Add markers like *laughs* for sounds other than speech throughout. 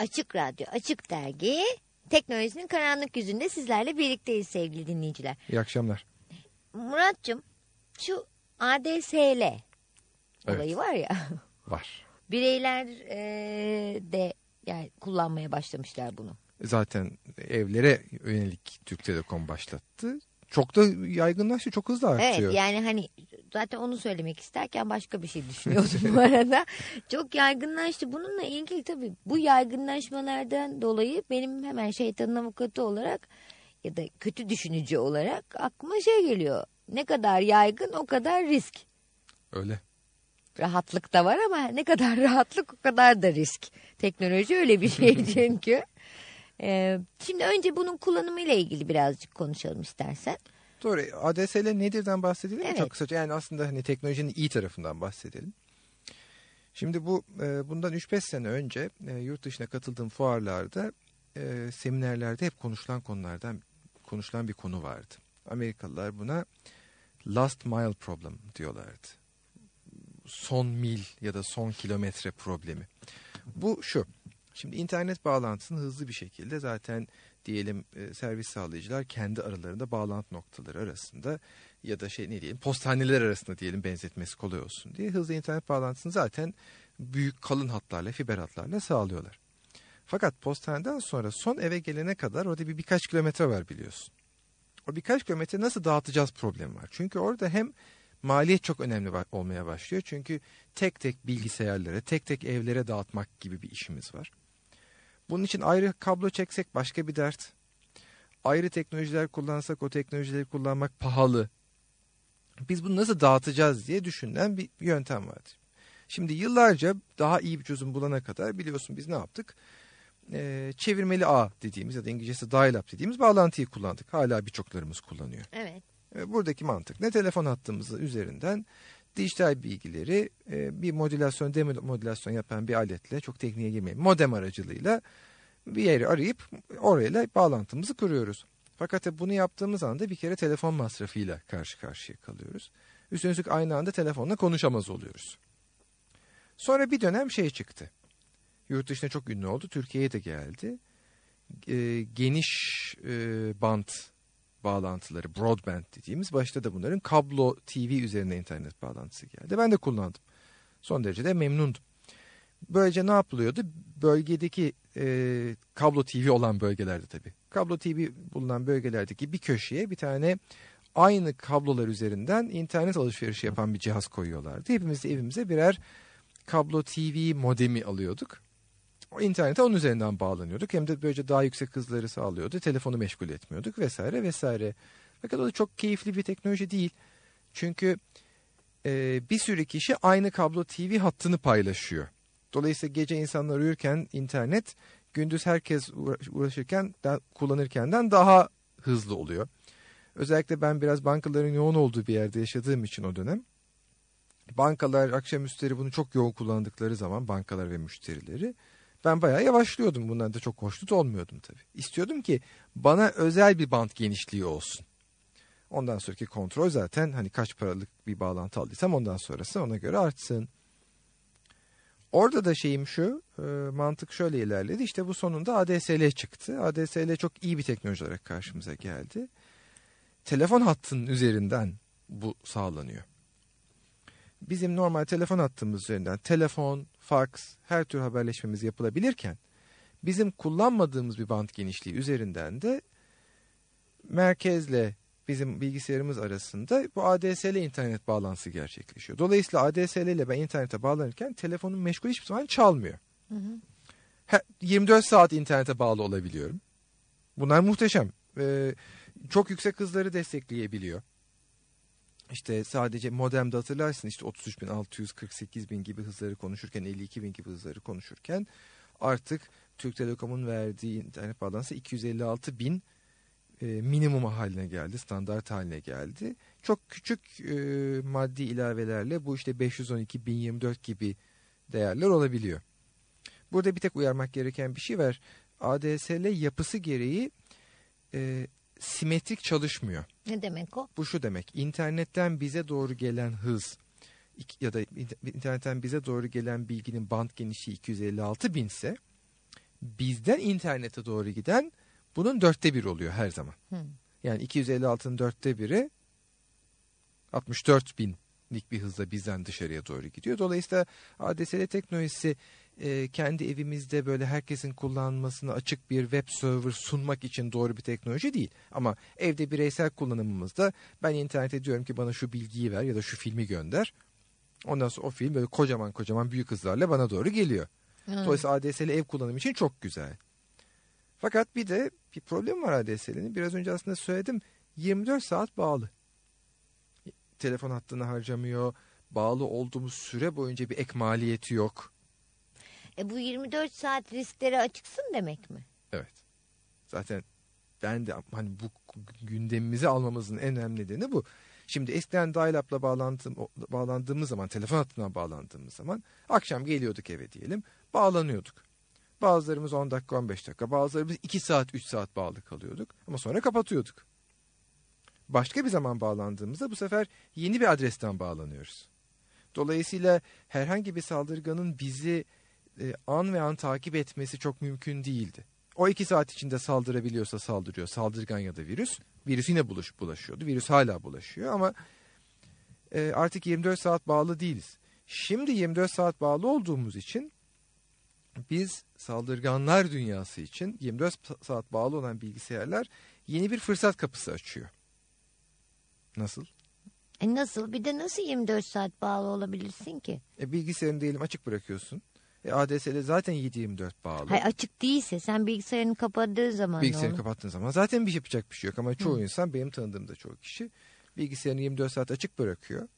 Açık Radyo, Açık Dergi teknolojinin karanlık yüzünde sizlerle birlikteyiz sevgili dinleyiciler. İyi akşamlar. Murat'cığım şu ADSL Evet. olayı var ya *laughs* Var. bireyler e, de yani kullanmaya başlamışlar bunu. Zaten evlere yönelik Türk Telekom başlattı. Çok da yaygınlaştı, çok hızlı artıyor. Evet yani hani zaten onu söylemek isterken başka bir şey düşünüyordum bu arada. *laughs* Çok yaygınlaştı. Bununla ilgili tabii bu yaygınlaşmalardan dolayı benim hemen şeytanın avukatı olarak ya da kötü düşünücü olarak aklıma şey geliyor. Ne kadar yaygın o kadar risk. Öyle. Rahatlık da var ama ne kadar *laughs* rahatlık o kadar da risk. Teknoloji öyle bir şey *laughs* çünkü. Ee, şimdi önce bunun kullanımıyla ilgili birazcık konuşalım istersen. Doğru. ADSL nedirden bahsedelim mi? Evet. Çok kısaca. Yani aslında hani teknolojinin iyi tarafından bahsedelim. Şimdi bu e, bundan 3-5 sene önce e, yurt dışına katıldığım fuarlarda e, seminerlerde hep konuşulan konulardan konuşulan bir konu vardı. Amerikalılar buna last mile problem diyorlardı. Son mil ya da son kilometre problemi. Bu şu. Şimdi internet bağlantısını hızlı bir şekilde zaten diyelim e, servis sağlayıcılar kendi aralarında bağlantı noktaları arasında ya da şey ne diyelim postaneler arasında diyelim benzetmesi kolay olsun diye hızlı internet bağlantısını zaten büyük kalın hatlarla fiber hatlarla sağlıyorlar. Fakat postaneden sonra son eve gelene kadar orada bir birkaç kilometre var biliyorsun. O birkaç kilometre nasıl dağıtacağız problemi var. Çünkü orada hem maliyet çok önemli olmaya başlıyor. Çünkü tek tek bilgisayarlara, tek tek evlere dağıtmak gibi bir işimiz var. Bunun için ayrı kablo çeksek başka bir dert. Ayrı teknolojiler kullansak o teknolojileri kullanmak pahalı. Biz bunu nasıl dağıtacağız diye düşünülen bir yöntem vardı. Şimdi yıllarca daha iyi bir çözüm bulana kadar biliyorsun biz ne yaptık? Ee, çevirmeli ağ dediğimiz ya da İngilizcesi dial-up dediğimiz bağlantıyı kullandık. Hala birçoklarımız kullanıyor. Evet. Buradaki mantık ne? Telefon hattımızı üzerinden dijital bilgileri e, bir modülasyon, demodülasyon yapan bir aletle çok tekniğe girmeyin. Modem aracılığıyla bir yeri arayıp orayla bağlantımızı kuruyoruz. Fakat bunu yaptığımız anda bir kere telefon masrafıyla karşı karşıya kalıyoruz. Üstüne üstlük aynı anda telefonla konuşamaz oluyoruz. Sonra bir dönem şey çıktı. Yurt dışına çok ünlü oldu. Türkiye'ye de geldi. E, geniş e, bant bağlantıları broadband dediğimiz başta da bunların kablo TV üzerine internet bağlantısı geldi. Ben de kullandım. Son derece de memnundum. Böylece ne yapılıyordu? Bölgedeki e, kablo TV olan bölgelerde tabii. Kablo TV bulunan bölgelerdeki bir köşeye bir tane aynı kablolar üzerinden internet alışverişi yapan bir cihaz koyuyorlardı. Hepimiz de evimize birer kablo TV modemi alıyorduk. İnternete onun üzerinden bağlanıyorduk. Hem de böylece daha yüksek hızları sağlıyordu. Telefonu meşgul etmiyorduk vesaire vesaire. Fakat o da çok keyifli bir teknoloji değil. Çünkü e, bir sürü kişi aynı kablo TV hattını paylaşıyor. Dolayısıyla gece insanlar uyurken internet gündüz herkes uğra- uğraşırken kullanırkenden daha hızlı oluyor. Özellikle ben biraz bankaların yoğun olduğu bir yerde yaşadığım için o dönem bankalar akşamüstleri bunu çok yoğun kullandıkları zaman bankalar ve müşterileri ben bayağı yavaşlıyordum. Bundan da çok hoşnut olmuyordum tabii. İstiyordum ki bana özel bir bant genişliği olsun. Ondan sonraki kontrol zaten hani kaç paralık bir bağlantı aldıysam ondan sonrası ona göre artsın. Orada da şeyim şu, e, mantık şöyle ilerledi. İşte bu sonunda ADSL çıktı. ADSL çok iyi bir teknoloji olarak karşımıza geldi. Telefon hattının üzerinden bu sağlanıyor. Bizim normal telefon hattımız üzerinden telefon, fax, her tür haberleşmemiz yapılabilirken bizim kullanmadığımız bir bant genişliği üzerinden de merkezle bizim bilgisayarımız arasında bu ADSL internet bağlantısı gerçekleşiyor. Dolayısıyla ADSL ile ben internete bağlanırken telefonum meşgul hiçbir zaman çalmıyor. Hı hı. He- 24 saat internete bağlı olabiliyorum. Bunlar muhteşem. Ee, çok yüksek hızları destekleyebiliyor. İşte sadece modemde hatırlarsın işte 33.600, 48.000 gibi hızları konuşurken 52.000 gibi hızları konuşurken artık Türk Telekom'un verdiği internet bağlantısı 256.000 e, minimum haline geldi, standart haline geldi. Çok küçük e, maddi ilavelerle bu işte 512, 1024 gibi değerler olabiliyor. Burada bir tek uyarmak gereken bir şey var. ADSL yapısı gereği e, simetrik çalışmıyor. Ne demek o? Bu şu demek. internetten bize doğru gelen hız ya da in- internetten bize doğru gelen bilginin band genişliği 256 bin ise bizden internete doğru giden bunun dörtte bir oluyor her zaman. Hı. Yani 256'nın dörtte biri 64 binlik bir hızla bizden dışarıya doğru gidiyor. Dolayısıyla ADSL teknolojisi e, kendi evimizde böyle herkesin kullanmasına açık bir web server sunmak için doğru bir teknoloji değil. Ama evde bireysel kullanımımızda ben internete diyorum ki bana şu bilgiyi ver ya da şu filmi gönder. Ondan sonra o film böyle kocaman kocaman büyük hızlarla bana doğru geliyor. Hı. Dolayısıyla ADSL ev kullanımı için çok güzel. Fakat bir de bir problem var ADSL'nin. Biraz önce aslında söyledim. 24 saat bağlı. Telefon hattını harcamıyor. Bağlı olduğumuz süre boyunca bir ek maliyeti yok. E bu 24 saat risklere açıksın demek mi? Evet. Zaten ben de hani bu gündemimizi almamızın en önemli nedeni bu. Şimdi eskiden dial-up'la bağlandığımız zaman, telefon hattına bağlandığımız zaman akşam geliyorduk eve diyelim, bağlanıyorduk. Bazılarımız 10 dakika 15 dakika, bazılarımız 2 saat 3 saat bağlı kalıyorduk ama sonra kapatıyorduk. Başka bir zaman bağlandığımızda bu sefer yeni bir adresten bağlanıyoruz. Dolayısıyla herhangi bir saldırganın bizi e, an ve an takip etmesi çok mümkün değildi. O iki saat içinde saldırabiliyorsa saldırıyor. Saldırgan ya da virüs. Virüs yine bulaş, bulaşıyordu. Virüs hala bulaşıyor ama e, artık 24 saat bağlı değiliz. Şimdi 24 saat bağlı olduğumuz için biz saldırganlar dünyası için 24 saat bağlı olan bilgisayarlar yeni bir fırsat kapısı açıyor. Nasıl? E nasıl? Bir de nasıl 24 saat bağlı olabilirsin ki? E, bilgisayarını diyelim açık bırakıyorsun. E, ADSL zaten 7-24 bağlı. Hayır açık değilse sen bilgisayarını kapadığı zaman Bilgisayarını kapattığın zaman zaten bir şey yapacak bir şey yok ama çoğu insan benim tanıdığım da çoğu kişi bilgisayarını 24 saat açık bırakıyor.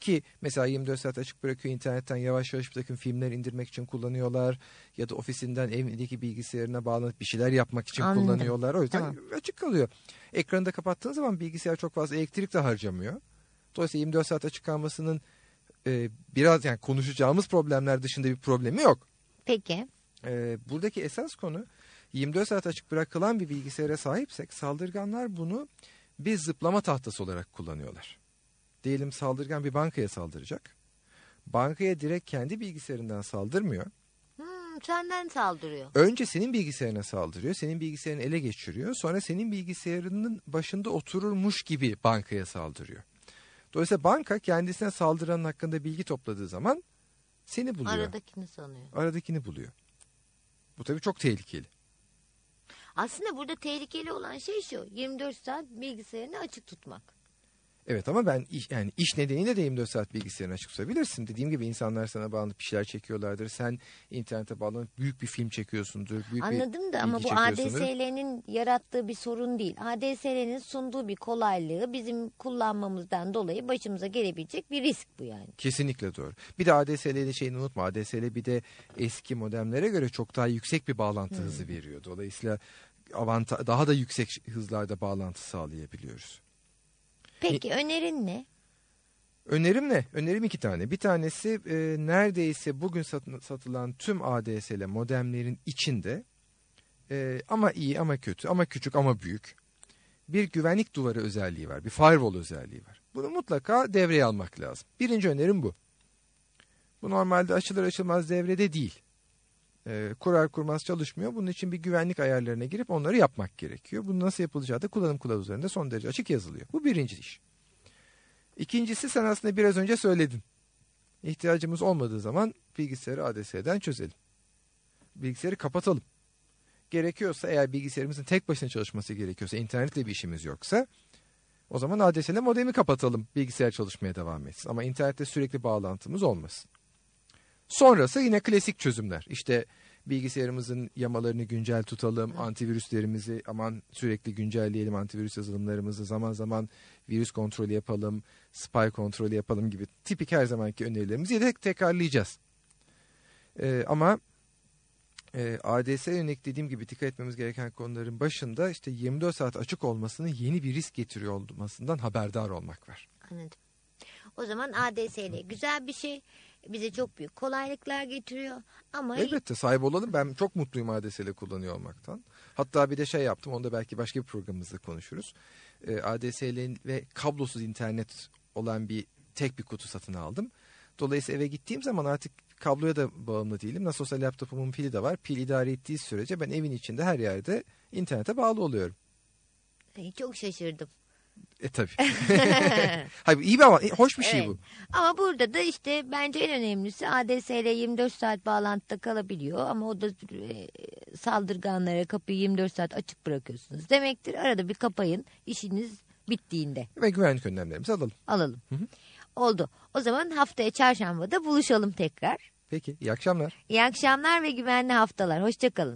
Ki mesela 24 saat açık bırakıyor internetten yavaş yavaş bir takım filmler indirmek için kullanıyorlar. Ya da ofisinden evindeki bilgisayarına bağlanıp bir şeyler yapmak için Anladım. kullanıyorlar. O yüzden Tamam. açık kalıyor. Ekranı da kapattığın zaman bilgisayar çok fazla elektrik de harcamıyor. Dolayısıyla 24 saat açık kalmasının e, biraz yani konuşacağımız problemler dışında bir problemi yok. Peki. Ee, buradaki esas konu 24 saat açık bırakılan bir bilgisayara sahipsek saldırganlar bunu bir zıplama tahtası olarak kullanıyorlar. Diyelim saldırgan bir bankaya saldıracak. Bankaya direkt kendi bilgisayarından saldırmıyor. Hmm, senden saldırıyor. Önce senin bilgisayarına saldırıyor. Senin bilgisayarını ele geçiriyor. Sonra senin bilgisayarının başında otururmuş gibi bankaya saldırıyor. Dolayısıyla banka kendisine saldıranın hakkında bilgi topladığı zaman seni buluyor. Aradakini sanıyor. Aradakini buluyor. Bu tabii çok tehlikeli. Aslında burada tehlikeli olan şey şu. 24 saat bilgisayarını açık tutmak. Evet ama ben iş, yani iş nedeniyle de 24 saat bilgisayarını açık tutabilirsin. Dediğim gibi insanlar sana bağlanıp bir şeyler çekiyorlardır. Sen internete bağlanıp büyük bir film çekiyorsundur. Büyük Anladım da ama bu. ADSL'nin yarattığı bir sorun değil. ADSL'nin sunduğu bir kolaylığı bizim kullanmamızdan dolayı başımıza gelebilecek bir risk bu yani. Kesinlikle doğru. Bir de ADSL'de şeyini unutma. ADSL bir de eski modemlere göre çok daha yüksek bir bağlantı Hmm. hızı veriyor. Dolayısıyla avanta daha da yüksek hızlarda bağlantı sağlayabiliyoruz. Peki önerin ne? Önerim ne? Önerim iki tane. Bir tanesi e, neredeyse bugün satın- satılan tüm ADSL modemlerin içinde e, ama iyi ama kötü ama küçük ama büyük bir güvenlik duvarı özelliği var. Bir firewall özelliği var. Bunu mutlaka devreye almak lazım. Birinci önerim bu. Bu normalde açılır açılmaz devrede değil. E, kurar kurmaz çalışmıyor. Bunun için bir güvenlik ayarlarına girip onları yapmak gerekiyor. Bunu nasıl yapılacağı da kullanım kılavuzlarında son derece açık yazılıyor. Bu birinci iş. İkincisi sen aslında biraz önce söyledin. İhtiyacımız olmadığı zaman bilgisayarı ADS'den çözelim. Bilgisayarı kapatalım. Gerekiyorsa eğer bilgisayarımızın tek başına çalışması gerekiyorsa internetle bir işimiz yoksa o zaman ADSL modemi kapatalım bilgisayar çalışmaya devam etsin. Ama internette sürekli bağlantımız olmasın. Sonrası yine klasik çözümler. İşte bilgisayarımızın yamalarını güncel tutalım, antivirüslerimizi aman sürekli güncelleyelim, antivirüs yazılımlarımızı zaman zaman virüs kontrolü yapalım, spy kontrolü yapalım gibi tipik her zamanki önerilerimizi yedek tekrarlayacağız. Ee, ama e, ADS yönelik dediğim gibi dikkat etmemiz gereken konuların başında işte 24 saat açık olmasının yeni bir risk getiriyor olmasından haberdar olmak var. Anladım. O zaman ADSL güzel bir şey. Bize çok büyük kolaylıklar getiriyor. Ama Elbette sahip olalım. Ben çok mutluyum ADSL kullanıyor olmaktan. Hatta bir de şey yaptım. Onu da belki başka bir programımızda konuşuruz. Ee, ADSL ve kablosuz internet olan bir tek bir kutu satın aldım. Dolayısıyla eve gittiğim zaman artık kabloya da bağımlı değilim. Nasıl olsa laptopumun pili de var. Pil idare ettiği sürece ben evin içinde her yerde internete bağlı oluyorum. Ay, Çok şaşırdım. E tabii. *laughs* Hayır iyi bir ama hoş bir şey Evet. bu. Ama burada da işte bence en önemlisi ADSL 24 saat bağlantıda kalabiliyor ama o da e, saldırganlara kapıyı 24 saat açık bırakıyorsunuz. Demektir arada bir kapayın işiniz bittiğinde Ve güvenlik önlemlerimizi alalım. alalım. Oldu. O zaman haftaya çarşambada buluşalım tekrar. Peki iyi akşamlar. İyi akşamlar ve güvenli haftalar. Hoşçakalın.